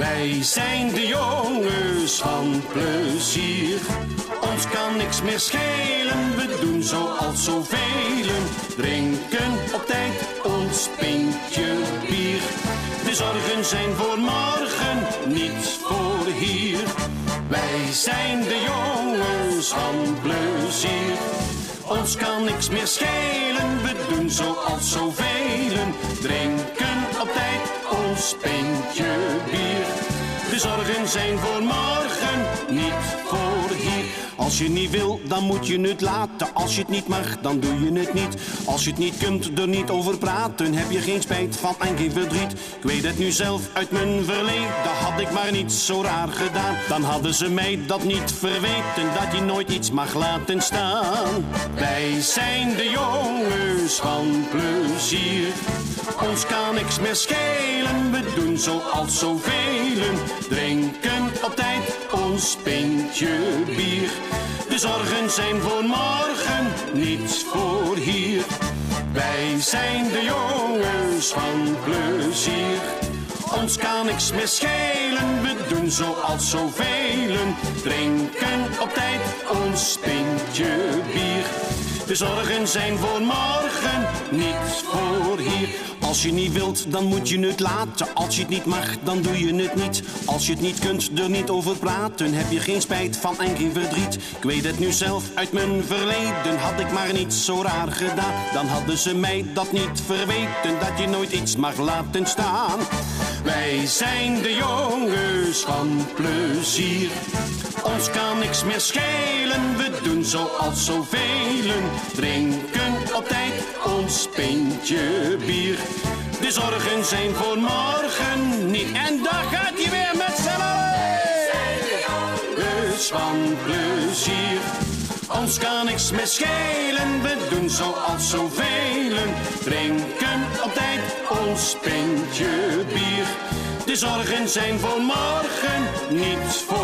Wij zijn de jongens van plezier. Ons kan niks meer schelen, we doen zoals zoveel. Drinken op tijd ons pintje bier. De zorgen zijn voor morgen, niet voor hier. Wij zijn de jongens van plezier. Ons kan niks meer schelen, we doen zoals zoveel. Drinken op tijd ons pintje bier. Zorgen zijn voor morgen. Als je niet wil, dan moet je het laten. Als je het niet mag, dan doe je het niet. Als je het niet kunt, er niet over praten. Heb je geen spijt van en geen verdriet. Ik weet het nu zelf uit mijn verleden. Had ik maar niet zo raar gedaan. Dan hadden ze mij dat niet verweten. Dat je nooit iets mag laten staan. Wij zijn de jongens van plezier. Ons kan niks meer schelen. We doen zoals zoveel. Drinken op tijd ons pintje bier. De zorgen zijn voor morgen, niets voor hier. Wij zijn de jongens van plezier. Ons kan niks meer schelen, we doen zoals zoveel. Drinken op tijd ons pintje bier. De zorgen zijn voor morgen, niet voor hier. Als je niet wilt, dan moet je het laten. Als je het niet mag, dan doe je het niet. Als je het niet kunt, er niet over praten. Heb je geen spijt van en geen verdriet. Ik weet het nu zelf uit mijn verleden. Had ik maar niet zo raar gedaan. Dan hadden ze mij dat niet verweten. Dat je nooit iets mag laten staan. Wij zijn de jongens van plezier. Ons kan niks meer schelen, we doen zoals zoveel. Drinken op tijd ons pintje bier. De zorgen zijn voor morgen niet. En daar gaat hij weer met z'n allen. Dus van plezier. Ons kan niks meer schelen, we doen zoals zoveel. Drinken op tijd ons pintje bier. De zorgen zijn voor morgen, niet voor.